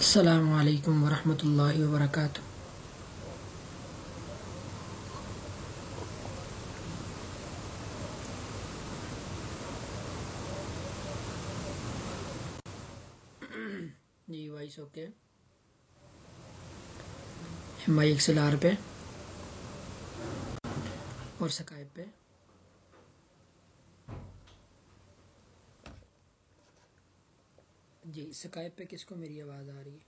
السلام علیکم ورحمۃ اللہ وبرکاتہ۔ جی voice okay. M I X L R پہ اور سکائپ پہ۔ جی سکائپ پہ کس کو میری آواز آ رہی ہے؟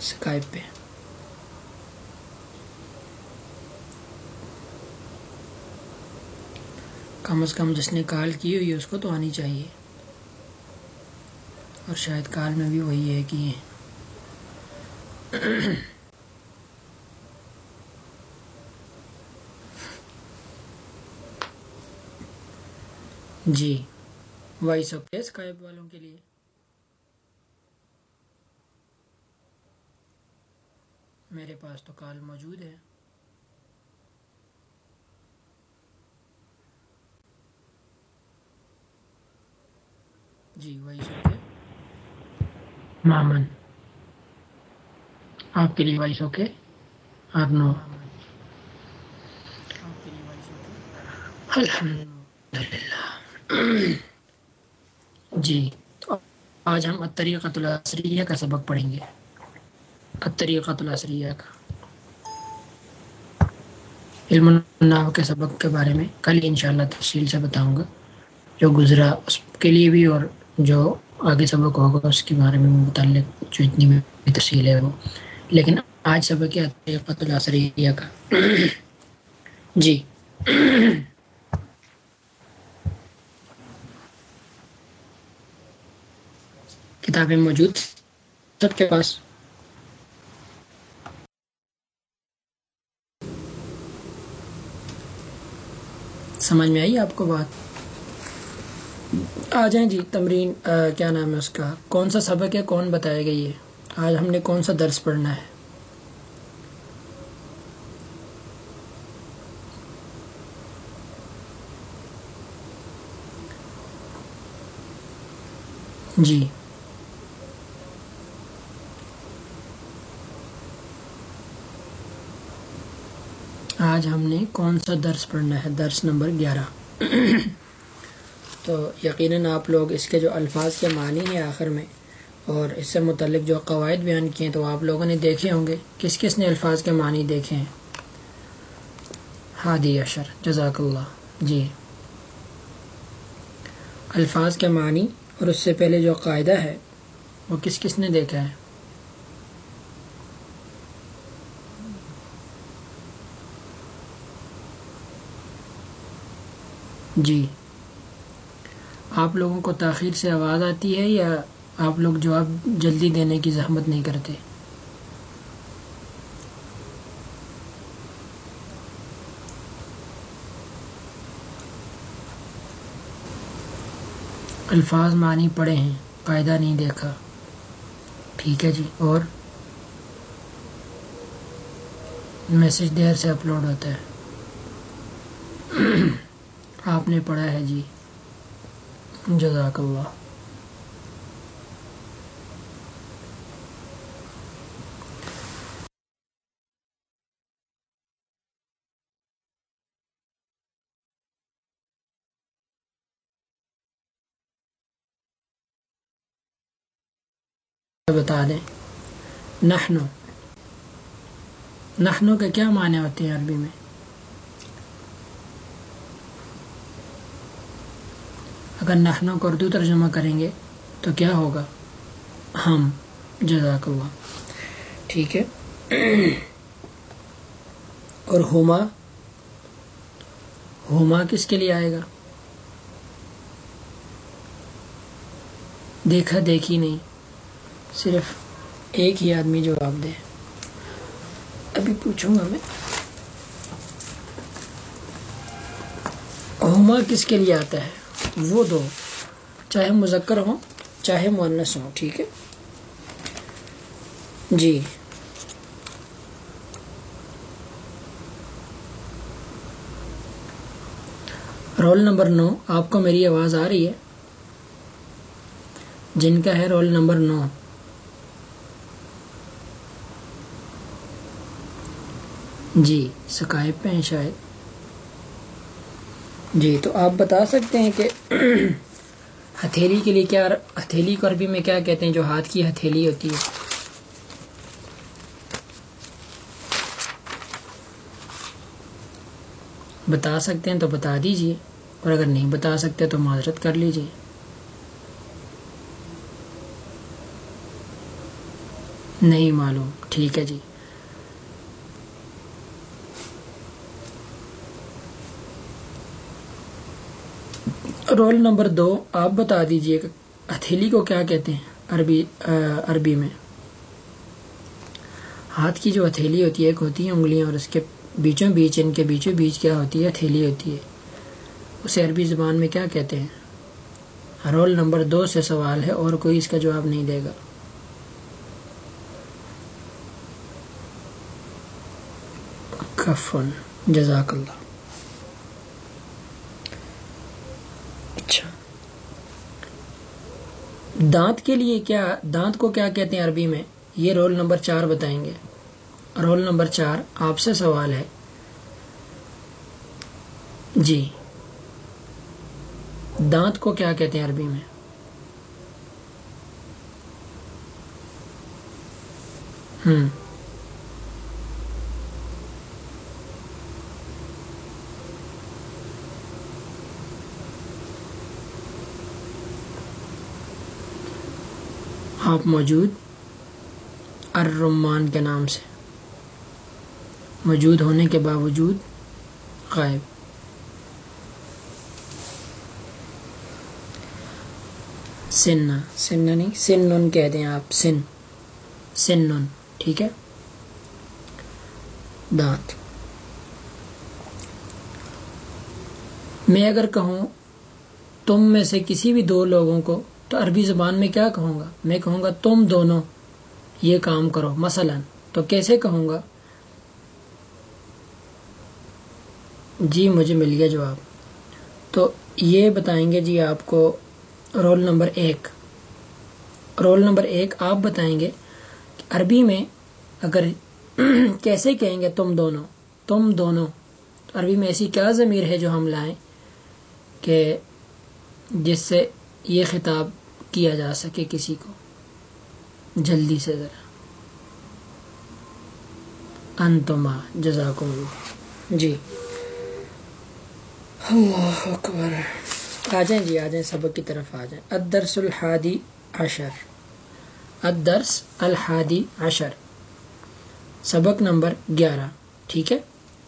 سکائپ پہ۔ کم از کم جس نے کال کی ہوئی اس کو تو آنی چاہیے۔ اور شاید کال میں بھی وہی ہے کہ جی۔ وائس اوکے اسکائپ والوں کے لیے۔ میرے پاس تو کال موجود ہے۔ جی وائس اوکے مامن۔ آپ کے لیے وائس اوکے؟ آپ نو۔ الحمد للہ جی۔ آج ہم طریقۃ الاسریہ کا سبق پڑھیں گے۔ طریقۃ الاسریہ کا۔ علم الناو کے سبق کے بارے میں کل انشاءاللہ تفصیل سے بتاؤں گا۔ جو گزرا اس کے لیے بھی اور جو آگے سبق ہوگا اس کے بارے میں متعلق جو اتنی بھی تفصیل ہے وہ۔ لیکن آج سبق ہے طریقۃ الاسریہ کا۔ جی۔ کتابیں موجود سب کے پاس۔ سمجھ میں آئی آپ کو بات؟ آ جائیں جی تمرین کیا نام ہے اس کا؟ کون سا سبق ہے؟ کون بتائے گا یہ؟ آج ہم نے کون سا درس پڑھنا ہے؟ جی۔ آج ہم نے کون سا درس پڑھنا ہے؟ درس نمبر گیارہ۔ تو یقیناً آپ لوگ اس کے جو الفاظ کے معنی ہیں آخر میں اور اس سے متعلق جو قواعد بیان کیے ہیں تو آپ لوگوں نے دیکھے ہوں گے کس کس نے الفاظ کے معنی دیکھے ہیں۔ ہادی اشر جزاک اللہ جی۔ الفاظ کے معنی اور اس سے پہلے جو قاعدہ ہے وہ کس کس نے دیکھا ہے؟ جی۔ آپ لوگوں کو تاخیر سے آواز آتی ہے یا آپ لوگ جواب جلدی دینے کی زحمت نہیں کرتے؟ الفاظ معنی پڑے ہیں، قاعدہ نہیں دیکھا۔ ٹھیک ہے جی اور؟ میسج دیر سے اپلوڈ ہوتا ہے۔ آپ نے پڑھا ہے جی۔ جزاک اللہ۔ بتا دیں۔ نحنو۔ نحنو کے کیا معنی ہوتے ہیں عربی میں؟ اگر نحنو کو اردو ترجمہ کریں گے تو کیا ہوگا؟ ہم، جزاک اللہ۔ ٹھیک ہے۔ اور ہوما؟ ہوما کس کے لیے آئے گا؟ دیکھا دیکھی نہیں، صرف ایک ہی آدمی جواب دے۔ ابھی پوچھوں گا میں۔ ہوما کس کے لیے آتا ہے؟ وہ دو، چاہے مذکر ہوں، چاہے مونس ہوں، ٹھیک ہے؟ جی۔ رول نمبر نو، آپ کو میری آواز آ رہی ہے؟ جن کا ہے رول نمبر نو۔ جی سکائب پہ ہیں شاید۔ جی تو آپ بتا سکتے ہیں کہ ہتھیلی کے لیے کیا ہتھیلی کو عربی میں کیا کہتے ہیں جو ہاتھ کی ہتھیلی ہوتی ہے؟ بتا سکتے ہیں تو بتا دیجیے، اور اگر نہیں بتا سکتے تو معذرت کر لیجیے۔ نہیں معلوم، ٹھیک ہے جی۔ رول نمبر دو، آپ بتا دیجیے ہتھیلی کو کیا کہتے ہیں عربی عربی میں؟ ہاتھ کی جو ہتھیلی ہوتی ہے، ایک ہوتی ہے انگلیاں اور اس کے بیچوں بیچ، ان کے بیچوں بیچ کیا ہوتی ہے؟ ہتھیلی ہوتی ہے۔ اسے عربی زبان میں کیا کہتے ہیں؟ رول نمبر دو سے سوال ہے، اور کوئی اس کا جواب نہیں دے گا۔ کفن، جزاک اللہ۔ دانت کے لیے کیا دانت کو کیا کہتے ہیں عربی میں؟ یہ رول نمبر چار بتائیں گے۔ رول نمبر چار آپ سے سوال ہے۔ جی۔ دانت کو کیا کہتے ہیں عربی میں؟ ہوں آپ موجود الرمان کے نام سے۔ موجود ہونے کے باوجود غائب۔ سن سن نہیں سن نن کہہ دیں آپ سن۔ سن نن ٹھیک ہے؟ دانت۔ میں اگر کہوں تم میں سے کسی بھی دو لوگوں کو تو عربی زبان میں کیا کہوں گا؟ میں کہوں گا تم دونوں یہ کام کرو، مثلا۔ تو کیسے کہوں گا؟ جی مجھے مل گیا جواب۔ تو یہ بتائیں گے جی آپ کو رول نمبر ایک۔ رول نمبر ایک، آپ بتائیں گے عربی میں اگر کیسے کہیں گے تم دونوں؟ تم دونوں۔ عربی میں ایسی کیا ضمیر ہے جو ہم لائیں کہ جس سے یہ خطاب کیا جا سکے کسی کو۔ جلدی سے ذرا۔ انتما جزاکم اللہ۔ جی۔ اللہ اکبر۔ آ جائیں جی آ جائیں سبق کی طرف آ جائیں۔ الدرس الحادی عشر۔ الدرس الحادی عشر۔ سبق نمبر گیارہ۔ ٹھیک ہے؟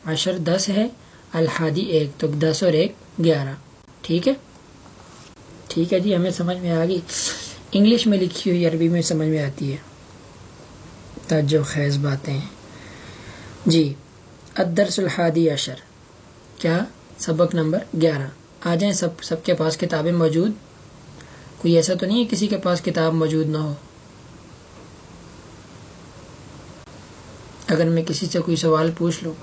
عشر دس ہے الحادی ایک تو دس اور ایک گیارہ۔ ٹھیک ہے؟ ٹھیک ہے جی ہمیں سمجھ میں آ گئی انگلش میں لکھی ہوئی، عربی میں سمجھ میں آتی ہے۔ تاجو خیز باتیں۔ جی الدرس الحادی عشر۔ کیا؟ سبق نمبر گیارہ۔ آ جائیں، سب سب کے پاس کتابیں موجود؟ کوئی ایسا تو نہیں ہے کسی کے پاس کتاب موجود نہ ہو؟ اگر میں کسی سے کوئی سوال پوچھ لوں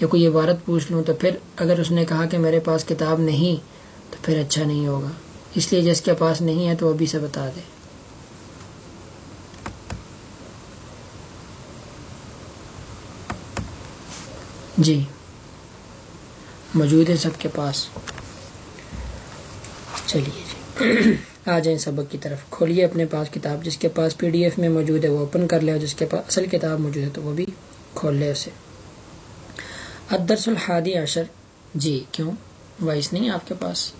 یا کوئی عبارت پوچھ لوں، تو پھر اگر اس نے کہا کہ میرے پاس کتاب نہیں، تو پھر اچھا نہیں ہوگا۔ اس لیے جس کے پاس نہیں ہے تو ابھی سے بتا دے۔ جی۔ موجود ہے سب کے پاس۔ چلیے جی۔ آ جائیں سبق کی طرف۔ کھولیے اپنے پاس کتاب جس کے پاس پی ڈی ایف میں موجود ہے، وہ اوپن کر لے اور جس کے پاس اصل کتاب موجود ہے تو وہ بھی کھول لے اسے۔ ادرس الحادی عشر۔ جی کیوں؟ وائس نہیں آپ کے پاس؟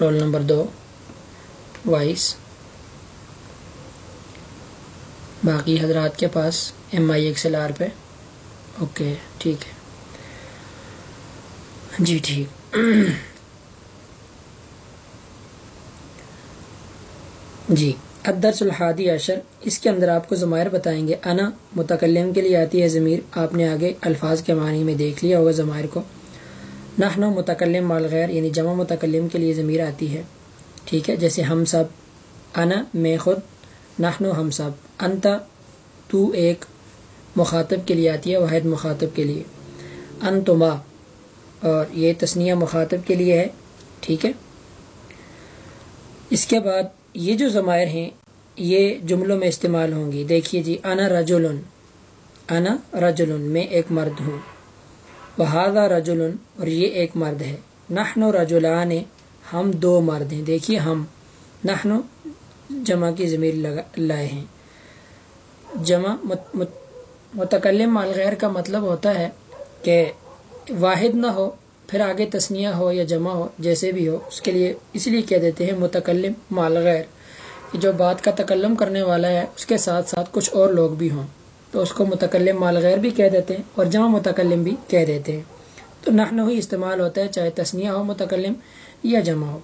رول نمبر دو وائس باقی حضرات کے پاس M I X L R پہ. اوکے ٹھیک ہے. جی ٹھیک. جی ادرس الحادی عشر. اس کے اندر آپ کو ضمائر بتائیں گے. انا متکلم کے لیے آتی ہے ضمیر. آپ نے آگے الفاظ کے معنی میں دیکھ لیا ہوگا ضمائر کو. نحن متکلم مال غیر یعنی جمع متکلم کے لیے ضمیر آتی ہے۔ ٹھیک ہے؟ جیسے ہم سب، انا، میں، خود، نحن، ہم سب۔ انتا تو، ایک، مخاطب کے لیے آتی ہے، واحد مخاطب کے لیے۔ انتما، اور یہ تسنیہ مخاطب کے لیے ہے۔ ٹھیک ہے؟ اس کے بعد یہ جو ضمائر ہیں، یہ جملوں میں استعمال ہوں گی۔ دیکھیے جی انا رجولن انا رجولن میں ایک مرد ہوں۔ بہادہ رجولن اور یہ ایک مرد ہے۔ نحن و رجولان ہم دو مرد ہیں۔ دیکھیے ہم نحن جمع کی ضمیر لائے ہیں۔ جمع متکلم الغیر کا مطلب ہوتا ہے کہ واحد نہ ہو، پھر آگے تسنیہ ہو یا جمع ہو، جیسے بھی ہو، اس کے لیے اس لیے کہہ دیتے ہیں متکلم مال غیر جو بات کا تکلم کرنے والا ہے، اس کے ساتھ ساتھ کچھ اور لوگ بھی ہوں۔ تو اس کو متکلم مال غیر بھی کہہ دیتے ہیں اور جمع متکلم بھی کہہ دیتے ہیں۔ تو نحن ہی استعمال ہوتا ہے چاہے تسنیہ ہو، متکلم یا جمع ہو۔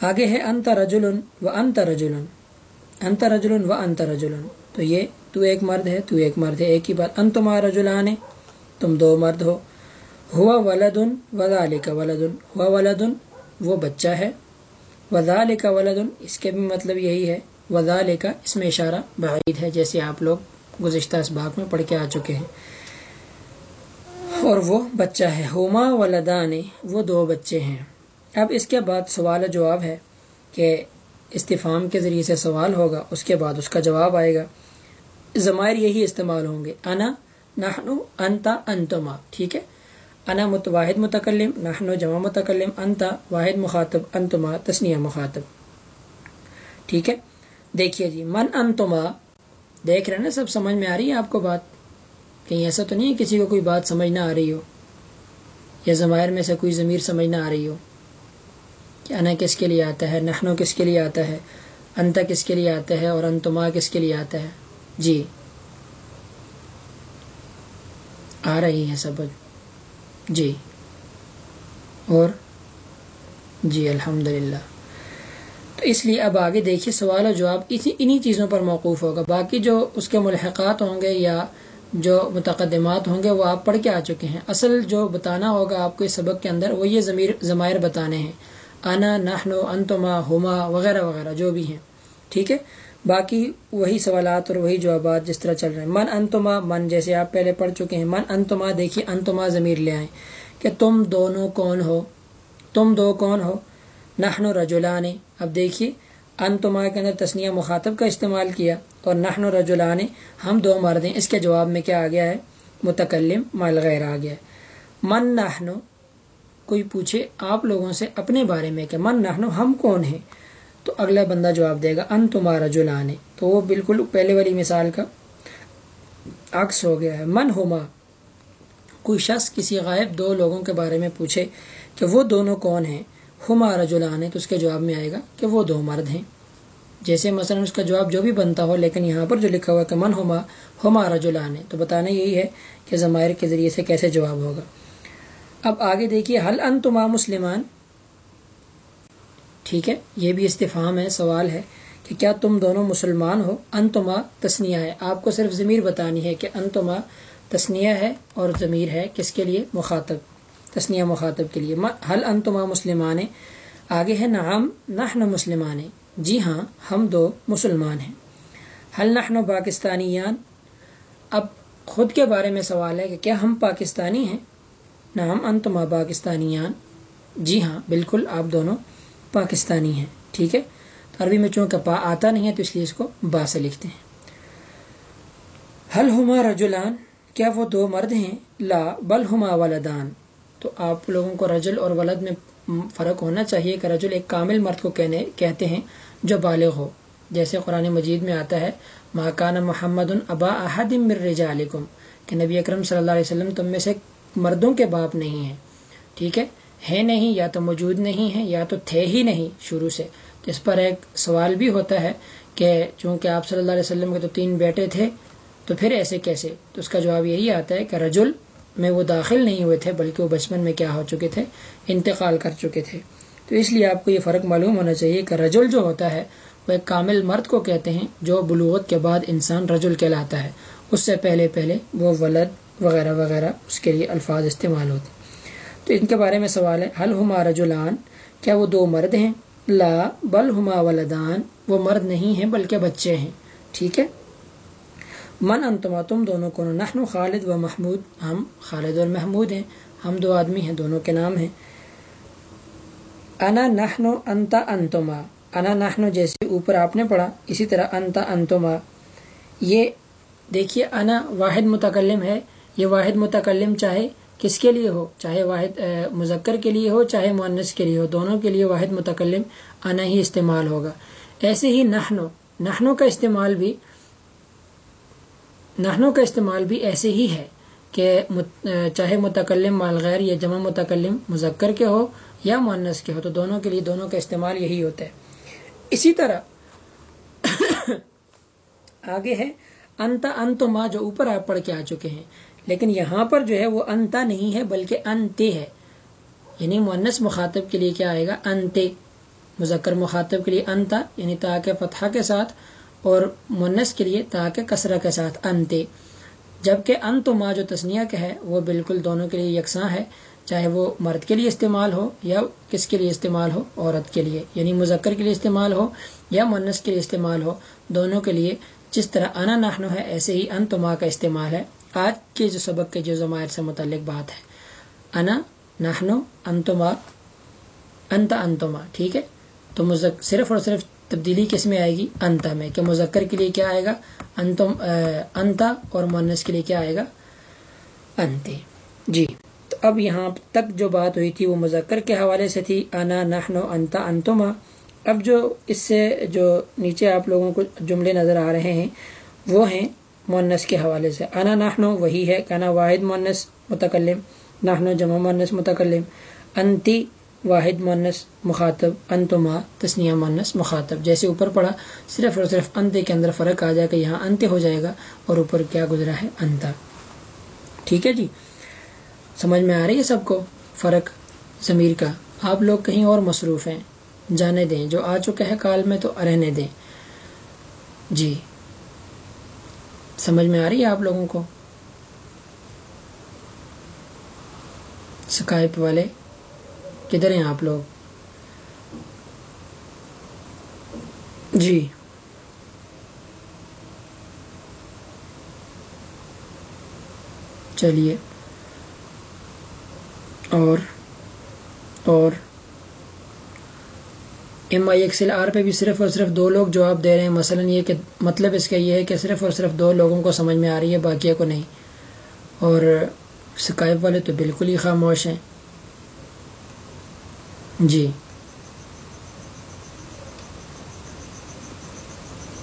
آگے ہے انت رجل و انت رجل انت رجل و انت رجل تو یہ تو ایک مرد ہے، تو ایک مرد ہے۔ ایک ہی بات، انتما رجلان تم دو مرد ہو۔ ہوا ولدن وزال کا ولدن۔ ہوا ولدن، وہ بچہ ہے۔ وزال ولدن، اس کے بھی مطلب یہی ہے۔ وزال کا اس میں اشارہ بعید ہے جیسے آپ لوگ گزشتہ اسباق میں پڑھ کے آ چکے ہیں۔ اور وہ بچہ ہے۔ ہوما ولدان، وہ دو بچے ہیں۔ اب اس کے بعد سوال جواب ہے کہ استفام کے ذریعے سے سوال ہوگا، اس کے بعد اس کا جواب آئے گا۔ ضمائر یہی استعمال ہوں گے۔ انا، نحنو، انتا، انتما، ٹھیک ہے؟ انا مت واحد متکلم، نحنو جمع متکلم، انتا واحد مخاطب، انتما تسنیہ مخاطب، ٹھیک ہے؟ دیکھیے جی من انتما، دیکھ رہے نا، سب سمجھ میں آ رہی ہے آپ کو بات؟ کہیں ایسا تو نہیں ہے کسی کو کوئی بات سمجھ نہ آ رہی ہو، یا ضمائر میں سے کوئی ضمیر سمجھ نہ آ رہی ہو؟ کہ انا کس کے لیے آتا ہے، نحنو کس کے لیے آتا ہے انتا کس کے لیے آتا ہے، اور انتما کس کے لیے آتا ہے؟ جی۔ آ رہی ہے سب۔ جی۔ اور؟ جی الحمد تو اس لیے اب آگے دیکھیے سوال و جواب اسی انہی چیزوں پر موقوف ہوگا۔ باقی جو اس کے ملحقات ہوں گے یا جو متقدمات ہوں گے وہ آپ پڑھ کے آ چکے ہیں۔ اصل جو بتانا ہوگا آپ کو اس سبق کے اندر وہ یہ ضمیر ضمائر بتانے ہیں۔ انا نحنو انتما ہما وغیرہ وغیرہ جو بھی ہیں۔ ٹھیک ہے؟ باقی وہی سوالات اور وہی جوابات جس طرح چل رہے ہیں۔ من انتما من جیسے آپ پہلے پڑھ چکے ہیں۔ من انتما دیکھیے انتما ضمیر لے آئیں کہ تم دونوں کون ہو؟ تم دو کون ہو؟ نحن و رجولان اب دیکھیے، انتما کے اندر تسنیہ مخاطب کا استعمال کیا اور نحن و رجولان ہم دو مرد ہیں، اس کے جواب میں کیا آ گیا ہے؟ متکلم، مال غیر آ گیا۔ ہے من نحن؟ کوئی پوچھے آپ لوگوں سے اپنے بارے میں کہ من نحن، ہم کون ہیں؟ تو اگلا بندہ جواب دے گا ان تمہارا جلانے تو وہ بالکل پہلے والی مثال کا عکس ہو گیا ہے۔ من ہوما کوئی شخص کسی غائب دو لوگوں کے بارے میں پوچھے کہ وہ دونوں کون ہیں؟ ہمارا جلانے تو اس کے جواب میں آئے گا کہ وہ دو مرد ہیں۔ جیسے مثلا اس کا جواب جو بھی بنتا ہو، لیکن یہاں پر جو لکھا ہوا کہ من ہوما ہمارا جلانے تو بتانا یہی ہے کہ ضمائر کے ذریعے سے کیسے جواب ہوگا۔ اب آگے دیکھیے حل ان تما مسلمان؟ ٹھیک ہے، یہ بھی استفام ہے، سوال ہے کہ کیا تم دونوں مسلمان ہو؟ انتما تسنیہ ہے۔ آپ کو صرف ضمیر بتانی ہے کہ انتما تسنیہ ہے اور ضمیر ہے کس کے لیے؟ مخاطب۔ تسنیہ مخاطب کے لیے حل انتما مسلمان؟ آگے ہے، نعم، نحن مسلمان. جی ہاں ہم دو مسلمان ہیں۔ حل نحن پاکستانیان؟ اب خود کے بارے میں سوال ہے کہ کیا ہم پاکستانی ہیں؟ نعم، انتما پاکستانیان. جی ہاں بالکل، آپ دونوں پاکستانی ہیں، ٹھیک ہے؟ عربی میں چونکہ پا آتا نہیں ہے، تو اس لیے اس کو با سے لکھتے ہیں۔ حل ہما رجولان کیا وہ دو مرد ہیں؟ لا، بل ہما ولدان. تو آپ لوگوں کو رجل اور ولد میں فرق ہونا چاہیے کہ رجل ایک کامل مرد کو کہنے کہتے ہیں جو بالغ ہو۔ جیسے قرآن مجید میں آتا ہے ماکان محمد ابا احدم رجالکم کہ نبی اکرم صلی اللہ علیہ وسلم تم میں سے مردوں کے باپ نہیں ہیں۔ ٹھیک ہے؟ ہے نہیں، یا تو موجود نہیں ہے یا تو تھے ہی نہیں شروع سے۔ تو اس پر ایک سوال بھی ہوتا ہے کہ چونکہ آپ صلی اللہ علیہ وسلم کے تو تین بیٹے تھے، تو پھر ایسے کیسے؟ تو اس کا جواب یہی آتا ہے کہ رجل میں وہ داخل نہیں ہوئے تھے، بلکہ وہ بچپن میں کیا ہو چکے تھے، انتقال کر چکے تھے۔ تو اس لیے آپ کو یہ فرق معلوم ہونا چاہیے کہ رجل جو ہوتا ہے، وہ ایک کامل مرد کو کہتے ہیں، جو بلوغت کے بعد انسان رجل کہلاتا ہے۔ اس سے پہلے پہلے وہ ولد وغیرہ وغیرہ اس کے لیے الفاظ استعمال ہوتے ہیں۔ تو ان کے بارے میں سوال ہے حل ہما رجولان کیا وہ دو مرد ہیں؟ لا، بل ہما ولدان۔ وہ مرد نہیں ہیں، بلکہ بچے ہیں۔ ٹھیک ہے؟ من انتما تم دونوں کو نحن خالد و محمود۔ ہم خالد اور محمود ہیں، ہم دو آدمی ہیں، دونوں کے نام ہیں۔ انا نحن انتا انتما۔ انا نحن جیسے اوپر آپ نے پڑھا، اسی طرح انتا انتما۔ یہ دیکھیے، انا واحد متکلم ہے، یہ واحد متکلم چاہے کس کے لیے ہو؟ چاہے واحد مذکر کے لیے ہو، چاہے معنس کے لیے ہو، دونوں کے لیے واحد متکلم انا ہی استعمال ہوگا۔ ایسے ہی نحنو نحنو کا استعمال بھی نحنو کا استعمال بھی ایسے ہی ہے کہ چاہے متکلم مال غیر یا جمع متکلم مذکر کے ہو یا معنس کے ہو، تو دونوں کے لیے دونوں کا استعمال یہی ہوتا ہے۔ اسی طرح آگے ہے انتا انت ما جو اوپر آپ پڑھ کے آ چکے ہیں، لیکن یہاں پر جو ہے وہ انتا نہیں ہے، بلکہ انتے ہے۔ یعنی مونس مخاطب کے لیے کیا آئے گا؟ انتے مذکر مخاطب کے لیے انتا یعنی تا کے فتحہ کے ساتھ۔ اور مونس کے لیے تا کے کسرہ کے ساتھ انتے جبکہ انت ما جو تسنیہ کا ہے، وہ بالکل دونوں کے لیے یکساں ہے، چاہے وہ مرد کے لیے استعمال ہو یا کس کے لیے استعمال ہو، عورت کے لیے یعنی مذکر کے لیے استعمال ہو یا منس کے لیے استعمال ہو، دونوں کے لیے جس طرح انا نحنو ہے، ایسے ہی انتما کا استعمال ہے۔ آج کے جو سبق کے جو زمائر سے متعلق بات ہے۔ انا نحنو، انتما انت انتما، ٹھیک ہے؟ تو صرف اور صرف تبدیلی کس میں آئے گی؟ انتا میں۔ کہ مذکر کے لیے کیا آئے گا؟ انتم انتا اور مونس کے لیے کیا آئے گا؟ انتے۔ جی۔ تو اب یہاں تک جو بات ہوئی تھی وہ مذکر کے حوالے سے تھی۔ انا نحنو انتا انتما۔ اب جو اس سے جو نیچے آپ لوگوں کو جملے نظر آ رہے ہیں، وہ ہیں مونس کے حوالے سے۔ انا نحنو وہی ہے کنا واحد مونس متکلم، نحنو جمع مونس متکلم۔ انتی واحد مونس مخاطب انتما تسنیہ مونس مخاطب۔ جیسے اوپر پڑھا، صرف اور صرف انتے کے اندر فرق آ جائے گا یہاں انتے ہو جائے گا اور اوپر کیا گزرا ہے انتا ٹھیک ہے جی؟ سمجھ میں آ رہی ہے سب کو؟ فرق ضمیر کا۔ آپ لوگ کہیں اور مصروف ہیں، جانے دیں۔ جو آ چکے ہیں کال میں تو رہنے دیں۔ جی۔ سمجھ میں آ رہی ہے آپ لوگوں کو؟ سکائپ والے۔ کدھر ہیں آپ لوگ؟ جی۔ چلیے۔ اور اور۔ ایم آئی ایکسل آر پہ بھی صرف اور صرف دو لوگ جواب دے رہے ہیں۔ مثلا یہ کہ مطلب اس کا یہ ہے کہ صرف اور صرف دو لوگوں کو سمجھ میں آ رہی ہے باقیہ کو نہیں۔ اور سکائب والے تو بالکل ہی خاموش ہیں۔ جی۔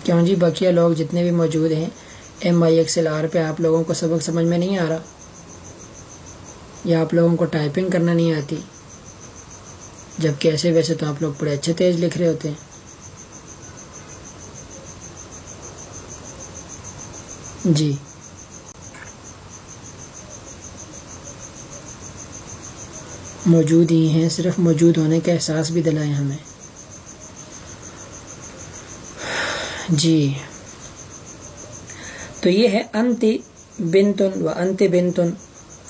کیوں جی؟ بقیہ لوگ جتنے بھی موجود ہیں ایم آئی ایکسل آر پہ آپ لوگوں کو سبق سمجھ میں نہیں آ رہا۔ یا آپ لوگوں کو ٹائپنگ کرنا نہیں آتی۔ جبکہ ایسے ویسے تو آپ لوگ بڑے اچھے تیز لکھ رہے ہوتے ہیں۔ جی۔ موجود ہی ہیں، صرف موجود ہونے کا احساس بھی دلائیں ہمیں۔ جی۔ تو یہ ہے انت بنتن و انت بنتن۔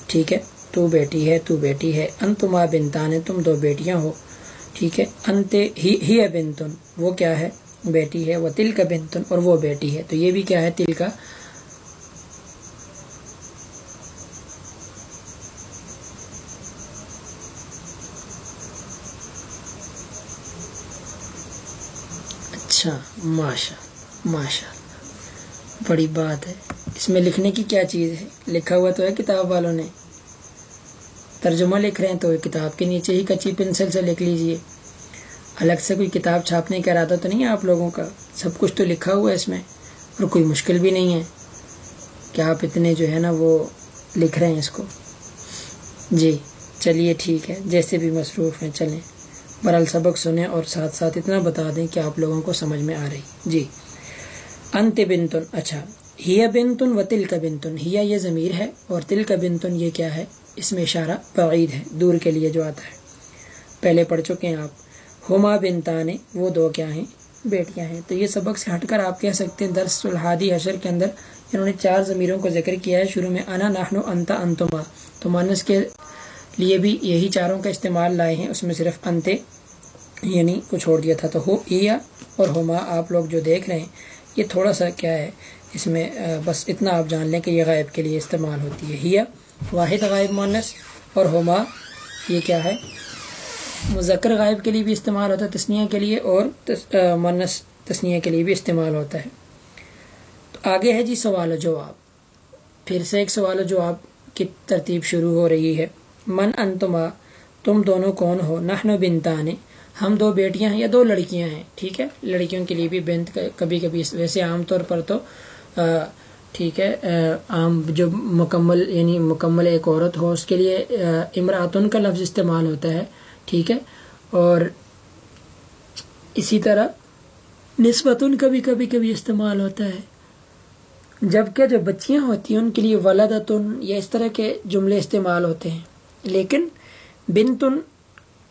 ٹھیک ہے، تو بیٹی ہے، تو بیٹی ہے۔ انتما بنتان، تم دو بیٹیاں ہو۔ ٹھیک ہے، انت ہی ہے بنتن۔ وہ کیا ہے؟ بیٹی ہے، وہ تل کا بنتن اور وہ بیٹی ہے۔ تو یہ بھی کیا ہے؟ تل کا اچھا ماشا ماشا بڑی بات ہے۔ اس میں لکھنے کی کیا چیز ہے؟ لکھا ہوا تو ہے کتاب والوں نے۔ ترجمہ لکھ رہے ہیں تو کتاب کے نیچے ہی کچی پنسل سے لکھ لیجیے۔ الگ سے کوئی کتاب چھاپنے کا ارادہ تو نہیں ہے آپ لوگوں کا؟ سب کچھ تو لکھا ہوا ہے اس میں، اور کوئی مشکل بھی نہیں ہے۔ کہ آپ اتنے جو ہے نا وہ لکھ رہے ہیں اس کو؟ جی چلیے ٹھیک ہے۔ جیسے بھی مصروف ہیں، چلیں۔ برال سبق سنیں اور ساتھ ساتھ اتنا بتا دیں کہ آپ لوگوں کو سمجھ میں آ رہی جی۔ انت بنتن اچھا۔ ہیا بنتن و تل کا بنتن۔ ہیا یہ ضمیر ہے اور تل کا بنتن یہ کیا ہے؟ اس میں اشارہ بعید ہے، دور کے لیے جو آتا ہے۔ پہلے پڑھ چکے ہیں آپ۔ ہما بنتانے وہ دو کیا ہیں؟ بیٹیاں ہیں۔ تو یہ سبق سے ہٹ کر آپ کہہ سکتے ہیں، درس الحادی حشر کے اندر انہوں نے چار ضمیروں کو ذکر کیا ہے۔ شروع میں، انا نحنو انتا انتما۔ تو مانس کے لیے بھی یہی چاروں کا استعمال لائے ہیں، اس میں صرف انتے یعنی کو چھوڑ دیا تھا۔ تو ہو ایا اور ہما آپ لوگ جو دیکھ رہے ہیں، یہ تھوڑا سا کیا ہے، اس میں بس اتنا آپ جان لیں کہ یہ غائب کے لیے استعمال ہوتی ہے۔ ہیا، واحد غائب مونس اور ہما یہ کیا ہے؟ مذکر غائب کے لیے بھی استعمال ہوتا ہے، تسنیہ کے لیے، اور مونس تسنیہ کے لیے بھی استعمال ہوتا ہے۔ تو آگے ہے جی سوال و جواب۔ پھر سے ایک سوال و جواب کی ترتیب شروع ہو رہی ہے۔ من انتما، تم دونوں کون ہو؟ نحن بنتانے ہم دو بیٹیاں ہیں یا دو لڑکیاں ہیں؟ ٹھیک ہے؟ لڑکیوں کے لیے بھی بنت کبھی کبھی ویسے عام طور پر تو ٹھیک ہے عام جو مکمل یعنی مکمل ایک عورت ہو، اس کے لیے امراتن کا لفظ استعمال ہوتا ہے، ٹھیک ہے؟ اور اسی طرح نسبتن کا بھی کبھی کبھی استعمال ہوتا ہے۔ جبکہ جو بچیاں ہوتی ہیں، ان کے لیے ولادتن یا اس طرح کے جملے استعمال ہوتے ہیں۔ لیکن بنتن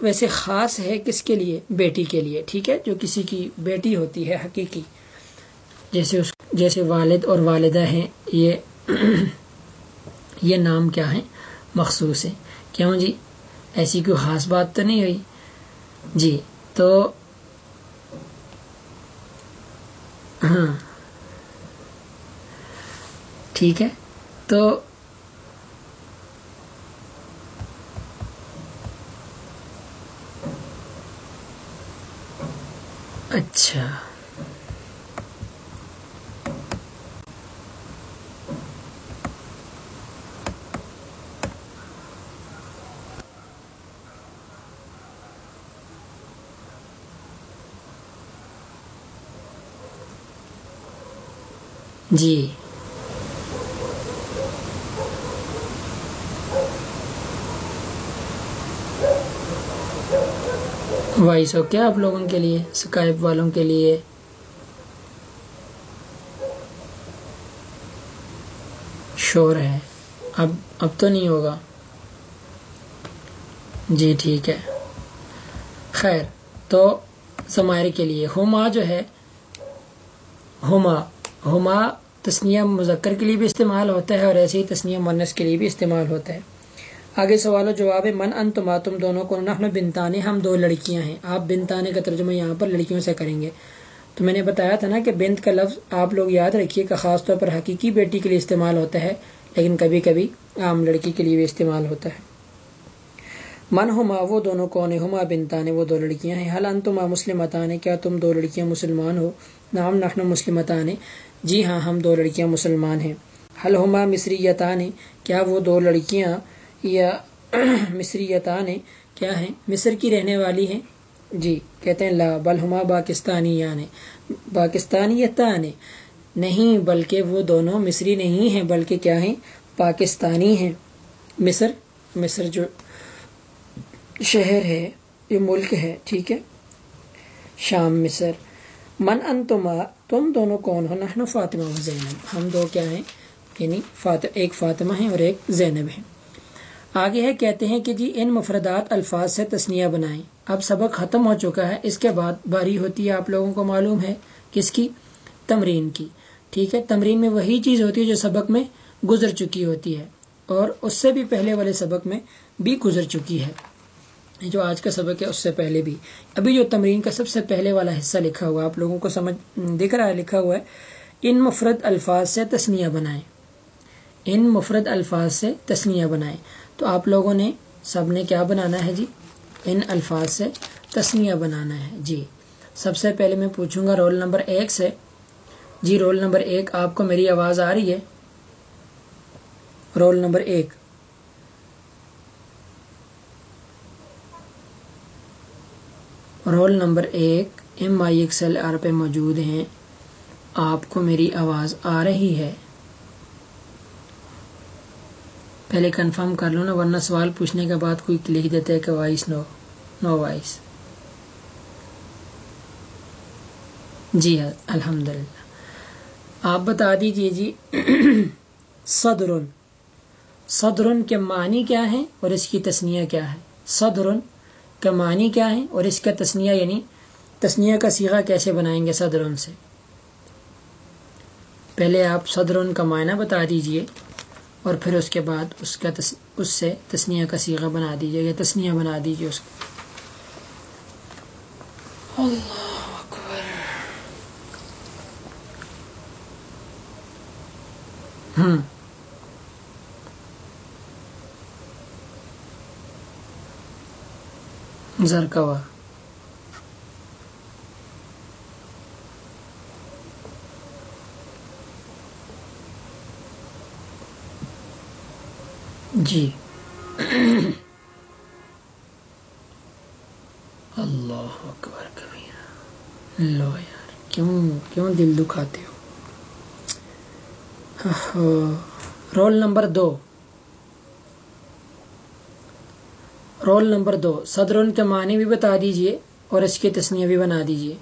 ویسے خاص ہے کس کے لیے؟ بیٹی کے لیے، ٹھیک ہے؟ جو کسی کی بیٹی ہوتی ہے، حقیقی۔ جیسے اس، جیسے والد اور والدہ ہیں، یہ یہ نام کیا ہے مخصوص ہے کیوں جی؟ ایسی کوئی خاص بات تو نہیں ہوئی؟ جی تو ہاں ٹھیک ہے۔ تو اچھا۔ جی۔ وائس اوکے آپ لوگوں کے لیے سکائب والوں کے لیے؟ شور ہے۔ اب اب تو نہیں ہوگا۔ جی ٹھیک ہے۔ خیر، تو سمائر کے لیے۔ ہما جو ہے، ہما ہما تسنیہ مذکر کے لیے بھی استعمال ہوتا ہے اور ایسے ہی تسنیہ منس کے لیے بھی استعمال ہوتا ہے۔ آگے سوال و جواب من ان تما تم دونوں کو نحن بنتانے ہم دو لڑکیاں ہیں۔ آپ بنتانے کا ترجمہ یہاں پر لڑکیوں سے کریں گے۔ تو میں نے بتایا تھا نا کہ بنت کا لفظ آپ لوگ یاد رکھیے کہ خاص طور پر حقیقی بیٹی کے لیے استعمال ہوتا ہے، لیکن کبھی کبھی عام لڑکی کے لیے بھی استعمال ہوتا ہے۔ من ہما، وہ دونوں کون ہما بنتانے وہ دو لڑکیاں ہیں۔ حل انتما مسلمتانے کیا تم دو لڑکیاں مسلمان ہو؟ نام نحن مسلمتانے جی ہاں ہم دو لڑکیاں مسلمان ہیں۔ حل ہما مصریتانے کیا وہ دو لڑکیاں یا مصریتان کیا ہیں؟ مصر کی رہنے والی ہیں؟ جی کہتے ہیں لا بلہما پاکستانی یعنی پاکستانی نہیں، بلکہ وہ دونوں مصری نہیں ہیں، بلکہ کیا ہیں؟ پاکستانی ہیں۔ مصر مصر جو شہر ہے یہ ملک ہے، ٹھیک ہے؟ شام، مصر۔ من انتما تم دونوں کون ہو؟ نحن فاطمہ و زینب۔ ہم دو کیا ہیں؟ یعنی فاطمہ ایک فاطمہ ہیں اور ایک زینب ہیں۔ آگے ہے، کہتے ہیں کہ جی ان مفردات الفاظ سے تسنیہ بنائیں۔ اب سبق ختم ہو چکا ہے، اس کے بعد باری ہوتی ہے، آپ لوگوں کو معلوم ہے کس کی؟ تمرین کی۔ ٹھیک ہے، تمرین میں وہی چیز ہوتی ہے جو سبق میں گزر چکی ہوتی ہے، اور اس سے بھی پہلے والے سبق میں بھی گزر چکی ہے، جو آج کا سبق ہے، اس سے پہلے بھی۔ ابھی جو تمرین کا سب سے پہلے والا حصہ لکھا ہوا، آپ لوگوں کو سمجھ دکھ رہا ہے، لکھا ہوا ہے، ان مفرد الفاظ سے تسنیہ بنائیں۔ ان مفرد الفاظ سے تسنیہ بنائیں۔ تو آپ لوگوں نے سب نے کیا بنانا ہے جی؟ ان الفاظ سے تسنیہ بنانا ہے جی۔ سب سے پہلے میں پوچھوں گا رول نمبر ایک سے۔ جی رول نمبر ایک، آپ کو میری آواز آ رہی ہے؟ رول نمبر ایک۔ رول نمبر ایک، M I X L R پہ موجود ہیں۔ آپ کو میری آواز آ رہی ہے۔ پہلے کنفرم کر لو نا، ورنہ سوال پوچھنے کے بعد کوئی لکھ دیتا ہے کہ وائس نو نو وائس جی ہاں الحمد للہ آپ بتا دیجیے جی صدرن۔ صدرن کے معنی کیا ہیں اور اس کی تسنیہ کیا ہے؟ صدرن کا معنی کیا ہے اور اس کا تسنیہ یعنی تسنیہ کا سیغہ کیسے بنائیں گے صدرن سے؟ پہلے آپ صدرن کا معنی بتا دیجیے۔ اور پھر اس کے بعد اس کا تس اس سے تسنیہ کا سیغہ بنا دیجیے یا تسنیہ بنا دیجیے اس کو۔ اللہ اکبر۔ ہوں زرکوا جی اللہ اکبر کبیر۔ لو یار، کیوں کیوں دل دکھاتے ہو؟ ہاں، ہاں۔ رول نمبر دو۔ رول نمبر دو، صدر کے معنی بھی بتا دیجیے اور اس کی تسنیہ بھی بنا دیجیے۔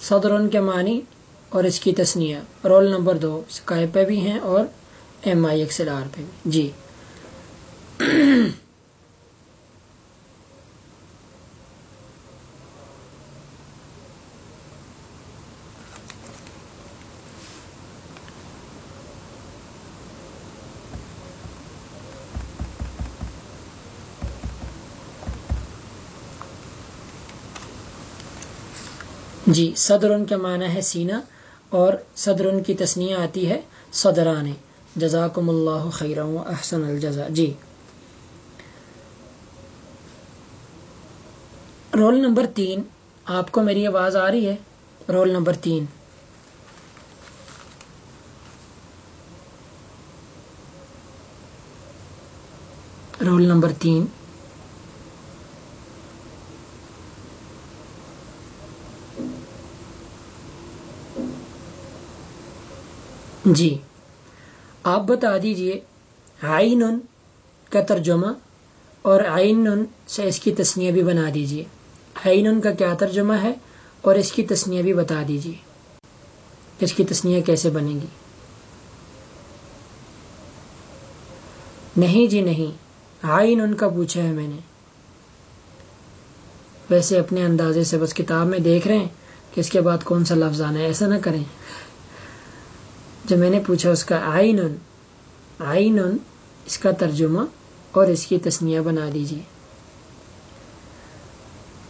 صدر کے معنی اور اس کی تسنیہ۔ رول نمبر دو، سکائے پہ بھی ہیں اور M I X L R پہ بھی۔ جی۔ جی صدر ان کا معنی ہے سینہ اور صدر ان کی تسنیہ آتی ہے صدران جزاکم اللہ خیر و احسن الجزا جی۔ رول نمبر تین، آپ کو میری آواز آ رہی ہے؟ رول نمبر تین۔ رول نمبر تین۔ جی۔ آپ بتا دیجیے آئین کا ترجمہ اور آئین سے اس کی تسنیہ بھی بنا دیجیے۔ آئین کا کیا ترجمہ ہے اور اس کی تسنیہ بھی بتا دیجیے۔ اس کی تسنیہ کیسے بنے گی؟ نہیں جی نہیں۔ آئین ان کا پوچھا ہے میں نے۔ ویسے اپنے اندازے سے بس کتاب میں دیکھ رہے ہیں کہ اس کے بعد کون سا لفظ آنا ہے، ایسا نہ کریں۔ جو میں نے پوچھا اس کا آئین آئین اس کا ترجمہ اور اس کی تسنیہ بنا دیجیے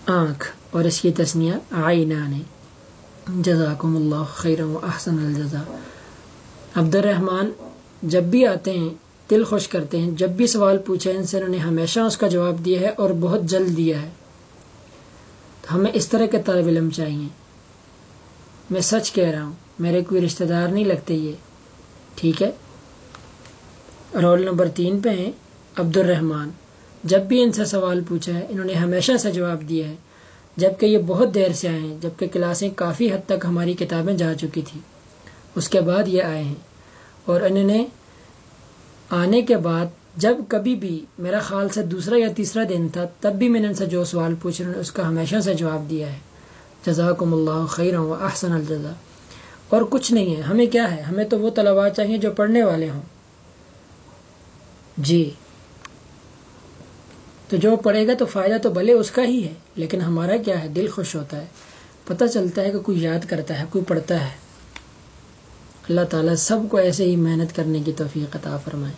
آنکھ اور اس کی تسنیہ آئینان جزاکم اللہ خیر و احسن الجزا عبد الرحمن جب بھی آتے ہیں، دل خوش کرتے ہیں، جب بھی سوال پوچھے ان سے انہوں نے ہمیشہ اس کا جواب دیا ہے اور بہت جلد دیا ہے۔ تو ہمیں اس طرح کے طالب علم چاہیے۔ میں سچ کہہ رہا ہوں۔ میرے کوئی رشتہ دار نہیں لگتے یہ۔ ٹھیک ہے۔ رول نمبر تین پہ ہیں عبد الرحمن جب بھی ان سے سوال پوچھا ہے، انہوں نے ہمیشہ سے جواب دیا ہے جبکہ یہ بہت دیر سے آئے ہیں جبکہ کلاسیں کافی حد تک ہماری کتابیں جا چکی تھی اس کے بعد یہ آئے ہیں۔ اور انہوں نے آنے کے بعد جب کبھی بھی میرا خیال سے دوسرا یا تیسرا دن تھا، تب بھی میں نے ان سے جو سوال پوچھا انہوں نے اس کا ہمیشہ سے جواب دیا ہے۔ جزاکم اللہ خیر و احسن الجزا اور کچھ نہیں ہے۔ ہمیں کیا ہے؟ ہمیں تو وہ طلبا چاہیے جو پڑھنے والے ہوں۔ جی۔ تو جو پڑھے گا تو فائدہ تو بھلے اس کا ہی ہے، لیکن ہمارا کیا ہے؟ دل خوش ہوتا ہے۔ پتہ چلتا ہے کہ کوئی یاد کرتا ہے، کوئی پڑھتا ہے۔ اللہ تعالیٰ سب کو ایسے ہی محنت کرنے کی توفیق عطا فرمائے۔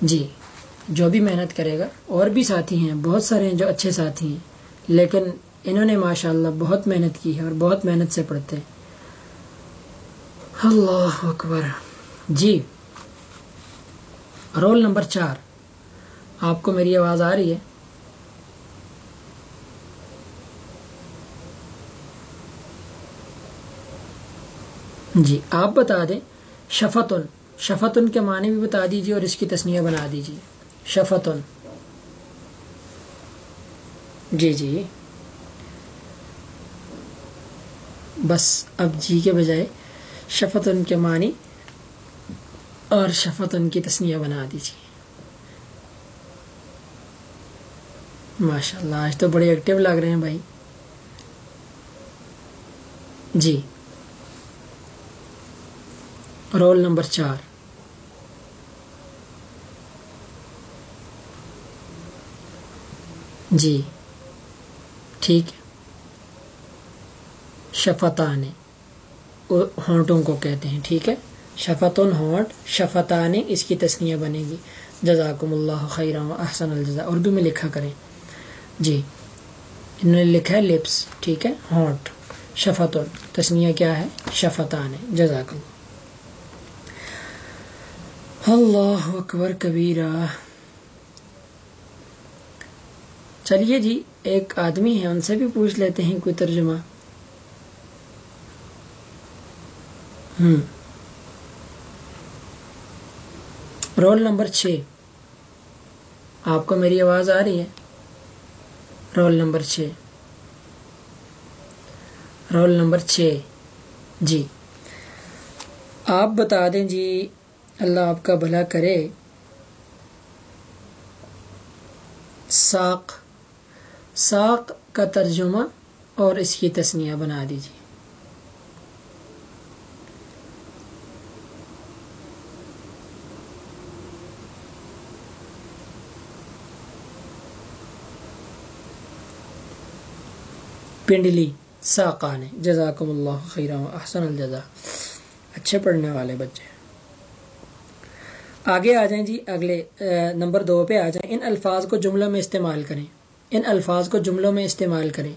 جی۔ جو بھی محنت کرے گا، اور بھی ساتھی ہیں، بہت سارے ہیں جو اچھے ساتھی ہیں، لیکن انہوں نے ماشاء اللہ بہت محنت کی ہے اور بہت محنت سے پڑھتے ہیں۔ اللہ اکبر جی. رول نمبر چار. آپ کو میری آواز آ رہی ہے؟ جی آپ بتا دیں. شفتن. شفتن کے معنی بھی بتا دیجیے اور اس کی تصنیہ بنا دیجیے شفتن. جی جی. بس، اب جی کے بجائے شفت ان کے معنی اور شفت ان کی تسنیہ بنا دیجیے ماشاء اللہ آج تو بڑے ایکٹیو لگ رہے ہیں بھائی۔ جی۔ رول نمبر چار۔ جی۔ ٹھیک ہے۔ شفتانے شفتان ہونٹوں کو کہتے ہیں، ٹھیک ہے؟ شفتن ہونٹ شفتان اس کی تسنیہ بنے گی۔ جزاکم اللہ خیر احسن الجزا اردو میں لکھا کریں۔ جی انہوں نے لکھا ہے لپس، ٹھیک ہے؟ ہونٹ شفتن۔ تسنیہ کیا ہے؟ شفتان جزاکم۔ اللہ اکبر کبیرہ۔ چلیے جی ایک آدمی ہے ان سے بھی پوچھ لیتے ہیں کوئی ترجمہ۔ رول نمبر چھ آپ کو میری آواز آ رہی ہے رول نمبر چھ رول نمبر چھ جی آپ بتا دیں جی اللہ آپ کا بھلا کرے ساق ساق کا ترجمہ اور اس کی تسنیہ بنا دیجیے پنڈلی ساقان۔ جزاکم اللہ خیرہ احسن الجزا اچھے پڑھنے والے بچے۔ آگے آ جائیں جی اگلے نمبر دو پہ آ جائیں۔ ان الفاظ کو جملوں میں استعمال کریں۔ ان الفاظ کو جملوں میں استعمال کریں۔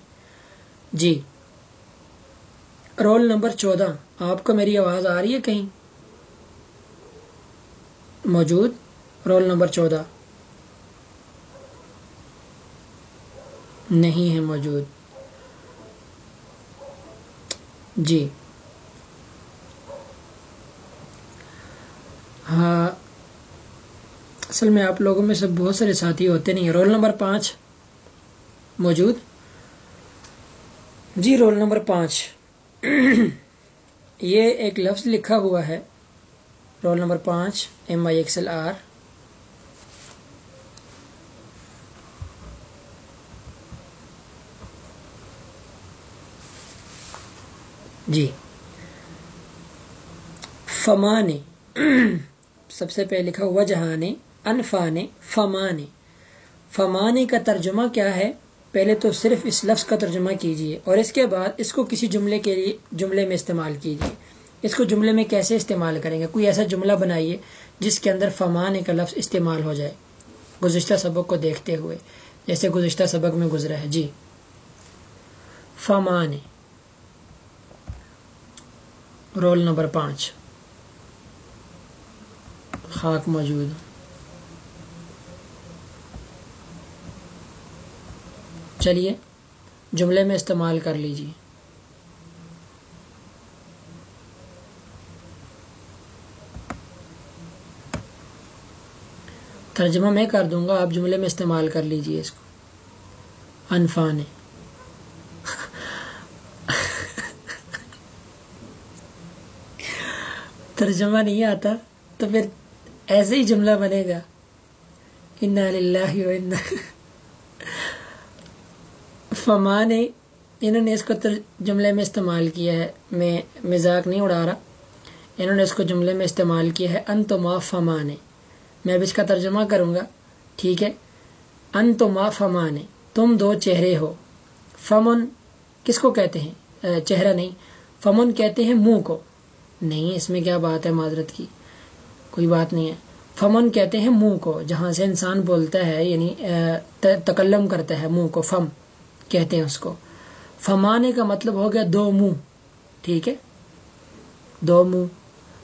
جی۔ رول نمبر چودہ۔ آپ کو میری آواز آ رہی ہے کہیں؟ موجود۔ رول نمبر چودہ۔ نہیں ہے موجود۔ جی۔ ہاں اصل میں آپ لوگوں میں سے بہت سارے ساتھی ہوتے نہیں رول نمبر پانچ موجود؟ جی رول نمبر پانچ۔ یہ ایک لفظ لکھا ہوا ہے۔ رول نمبر پانچ M I X L R جی۔ فمانے۔ سب سے پہلے لکھا ہوا جہانے۔ انفانے۔ فمانے۔ فمانے کا ترجمہ کیا ہے؟ پہلے تو صرف اس لفظ کا ترجمہ کیجیے اور اس کے بعد اس کو کسی جملے کے لیے جملے میں استعمال کیجیے۔ اس کو جملے میں کیسے استعمال کریں گے؟ کوئی ایسا جملہ بنائیے جس کے اندر فمانے کا لفظ استعمال ہو جائے۔ گزشتہ سبق کو دیکھتے ہوئے، جیسے گزشتہ سبق میں گزرا ہے۔ جی۔ فمانے۔ رول نمبر پانچ۔ خاک موجود۔ چلیے، جملے میں استعمال کر لیجیے۔ ترجمہ میں کر دوں گا، آپ جملے میں استعمال کر لیجیے اس کو۔ انفان ترجمہ نہیں آتا، تو پھر ایسے ہی جملہ بنے گا۔ فما نے، انہوں نے اس کو جملے میں استعمال کیا ہے۔ میں مزاق نہیں اڑا رہا۔ انہوں نے اس کو جملے میں استعمال کیا ہے۔ ان تو ما فما نے۔ میں اب اس کا ترجمہ کروں گا۔ ٹھیک ہے۔ ان تو ما فما نے۔ تم دو چہرے ہو۔ فمن کس کو کہتے ہیں؟ چہرہ نہیں۔ فمن کہتے ہیں منہ کو۔ نہیں اس میں کیا بات ہے معذرت کی؟ کوئی بات نہیں ہے۔ فمن کہتے ہیں منہ کو، جہاں سے انسان بولتا ہے یعنی تکلم کرتا ہے منہ کو، فم، کہتے ہیں اس کو۔ فمانے کا مطلب ہو گیا دو منہ، ٹھیک ہے؟ دو منہ۔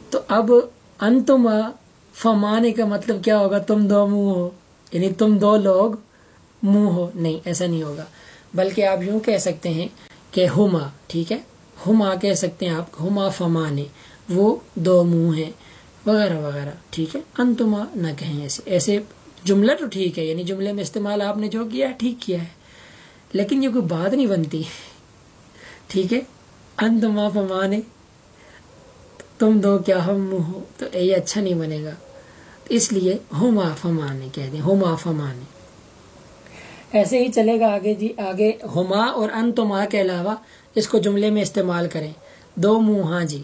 تو اب انتما فمانے کا مطلب کیا ہوگا؟ تم دو منہ ہو۔ یعنی تم دو لوگ منہ ہو۔ نہیں، ایسا نہیں ہوگا۔ بلکہ آپ یوں کہہ سکتے ہیں کہ ہما، ٹھیک ہے؟ ہما کہہ سکتے ہیں آپ، ہما فمانے۔ وہ دو منہ ہیں، وغیرہ وغیرہ، ٹھیک ہے؟ انتما نہ کہیں ایسے ایسے جملہ تو ٹھیک ہے یعنی جملے میں استعمال آپ نے جو کیا ہے، ٹھیک کیا ہے، لیکن یہ کوئی بات نہیں بنتی، ٹھیک ہے؟ انتما فمانے، تم دو کیا ہم منہ ہو، تو یہ اچھا نہیں بنے گا، اس لیے ہما فمانے کہہ دیں ہما فمانے۔ ایسے ہی چلے گا آگے جی آگے ہما اور انتما کے علاوہ اس کو جملے میں استعمال کریں۔ دو منہ ہاں جی۔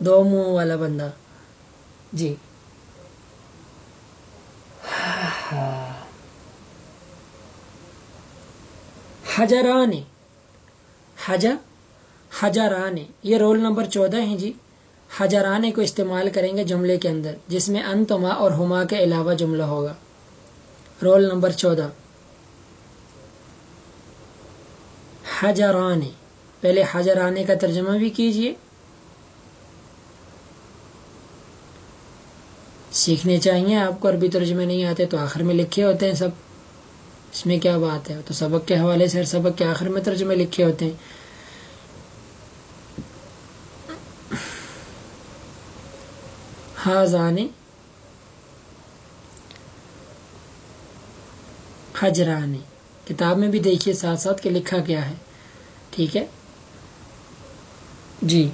دو منہ والا بندہ۔ جی۔ حجران حجا حجران یہ رول نمبر چودہ ہیں جی۔ حجران کو استعمال کریں گے جملے کے اندر، جس میں انتما اور ہما کے علاوہ جملہ ہوگا۔ رول نمبر چودہ۔ حجران پہلے حجرانے کا ترجمہ بھی کیجیے۔ سیکھنے چاہیے آپ کو عربی ترجمے نہیں آتے تو آخر میں لکھے ہوتے ہیں سب۔ اس میں کیا بات ہے؟ تو سبق کے حوالے سے ہر سبق کے آخر میں ترجمے لکھے ہوتے ہیں۔ حاضان حجران، کتاب میں بھی دیکھیے ساتھ ساتھ کہ لکھا کیا ہے۔ ٹھیک ہے؟ جی۔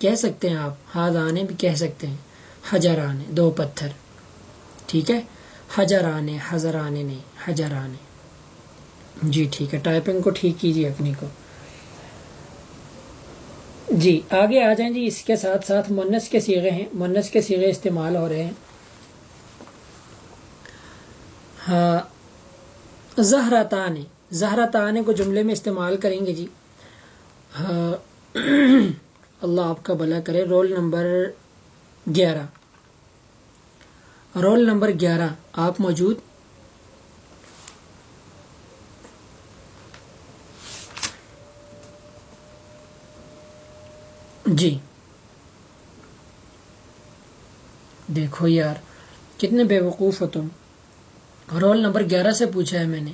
کہہ سکتے ہیں آپ ہاتھ آنے بھی کہہ سکتے ہیں۔ حجر آنے دو پتھر۔ ٹھیک ہے؟ حجر آنے نہیں حجر آنے جی ٹھیک ہے، ٹائپنگ کو ٹھیک کیجیے اپنی کو۔ جی آگے آ جائیں۔ جی اس کے ساتھ ساتھ منس کے سیغے ہیں۔ منس کے سیغے استعمال ہو رہے ہیں۔ ہاں زہراتان۔ زہراتان کو جملے میں استعمال کریں گے جی۔ ہاں اللہ آپ کا بھلا کرے۔ رول نمبر گیارہ۔ رول نمبر گیارہ، آپ موجود؟ جی۔ دیکھو یار، کتنے بے وقوف ہو تم۔ رول نمبر گیارہ سے پوچھا ہے میں نے۔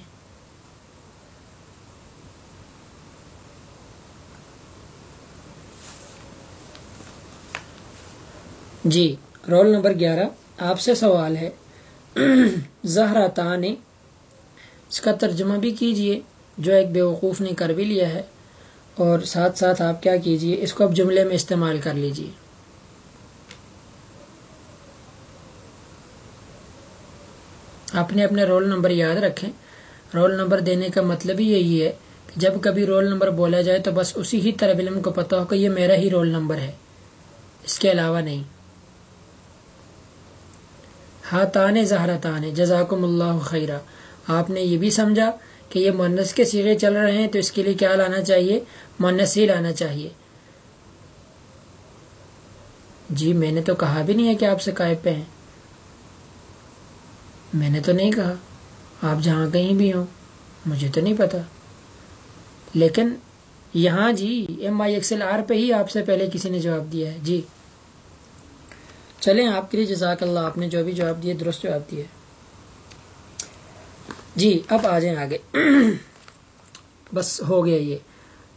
جی رول نمبر گیارہ، آپ سے سوال ہے۔ زہرا نے اس کا ترجمہ بھی کیجیے، جو ایک بیوقوف نے کر بھی لیا ہے۔ اور ساتھ ساتھ آپ کیا کیجیے، اس کو اب جملے میں استعمال کر لیجیے۔ اپنے اپنے رول نمبر یاد رکھیں۔ رول نمبر دینے کا مطلب ہی یہی ہے کہ جب کبھی رول نمبر بولا جائے تو بس اسی ہی طرح علم کو پتہ ہو کہ یہ میرا ہی رول نمبر ہے۔ اس کے علاوہ نہیں۔ ہاں تان زہرا تان جزاکم اللہ خیرہ آپ نے یہ بھی سمجھا کہ یہ منس کے سیرے چل رہے ہیں، تو اس کے لیے کیا لانا چاہیے؟ منس ہی لانا چاہیے۔ جی میں نے تو کہا بھی نہیں ہے کہ آپ سے قائب پہ ہیں۔ میں نے تو نہیں کہا۔ آپ جہاں کہیں بھی ہوں، مجھے تو نہیں پتا۔ لیکن یہاں G M I Excel R پہ ہی آپ سے پہلے کسی نے جواب دیا ہے۔ جی۔ چلیں آپ کے لیے جزاک اللہ، آپ نے جو بھی جواب دیا درست جواب دیا جی اب آ جائیں آگے۔ بس ہو گیا یہ۔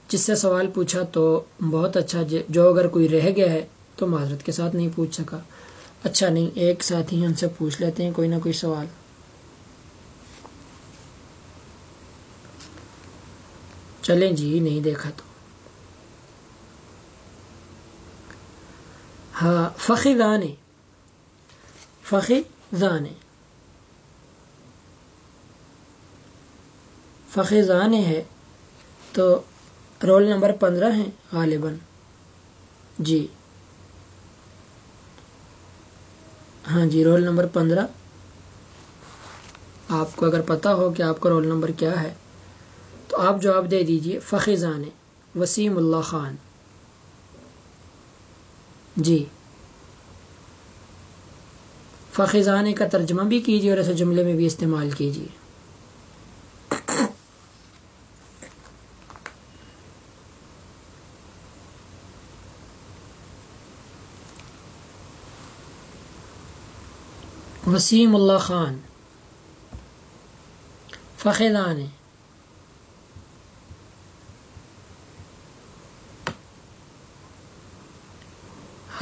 جس سے سوال پوچھا تو بہت اچھا جو اگر کوئی رہ گیا ہے تو معذرت کے ساتھ نہیں پوچھ سکا۔ اچھا نہیں، ایک ساتھ ہی ہم سے پوچھ لیتے ہیں، کوئی نہ کوئی سوال۔ چلیں جی نہیں دیکھا تو۔ ہاں فخی دانے فخی دانے فخیزان ہے، تو رول نمبر پندرہ ہیں غالباً۔ جی۔ ہاں جی رول نمبر پندرہ۔ آپ کو اگر پتہ ہو کہ آپ کا رول نمبر کیا ہے، تو آپ جواب دے دیجیے فخیزان وسیم اللہ خان۔ جی۔ فخیزانے کا ترجمہ بھی کیجیے اور ایسے جملے میں بھی استعمال کیجیے وسیم اللہ خان۔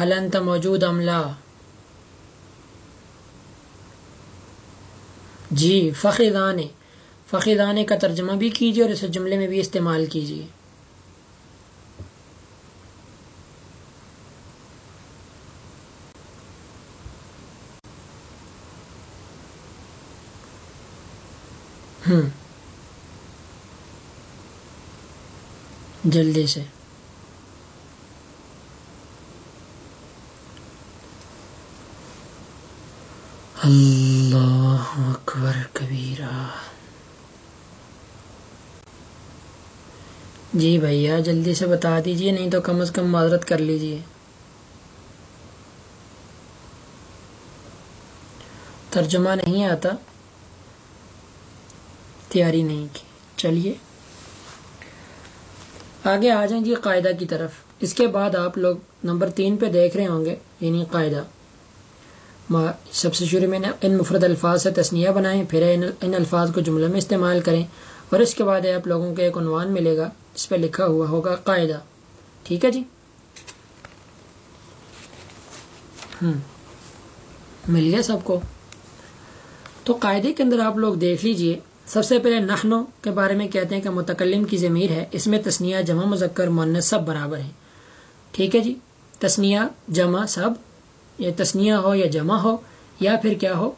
فخیدان حلنت موجود عملہ جی فخیدان فخیدان کا ترجمہ بھی کیجیے اور اسے جملے میں بھی استعمال کیجیے جلدی سے۔ اللہ اکبر کبیرہ جی بھیا، جلدی سے بتا دیجیے، نہیں تو کم از کم معذرت کر لیجیے۔ ترجمہ نہیں آتا۔ تیاری نہیں کی۔ چلیے۔ آگے آ جائیں جی قاعدہ کی طرف۔ اس کے بعد آپ لوگ نمبر تین پہ دیکھ رہے ہوں گے یعنی قاعدہ۔ سب سے شروع میں ان مفرد الفاظ سے تسنیہ بنائیں، پھر ان الفاظ کو جملے میں استعمال کریں اور اس کے بعد آپ لوگوں کو ایک عنوان ملے گا جس پہ لکھا ہوا ہوگا قاعدہ۔ ٹھیک ہے جی؟ مل گیا سب کو؟ تو قاعدے کے اندر آپ لوگ دیکھ لیجیے، سب سے پہلے نحنو کے بارے میں کہتے ہیں کہ متکلم کی ضمیر ہے، اس میں تسنیہ، جمع، مذکر مونس سب برابر ہیں۔ ٹھیک ہے جی؟ تسنیہ، جمع سب یا تسنیہ ہو یا جمع ہو، یا پھر کیا ہو؟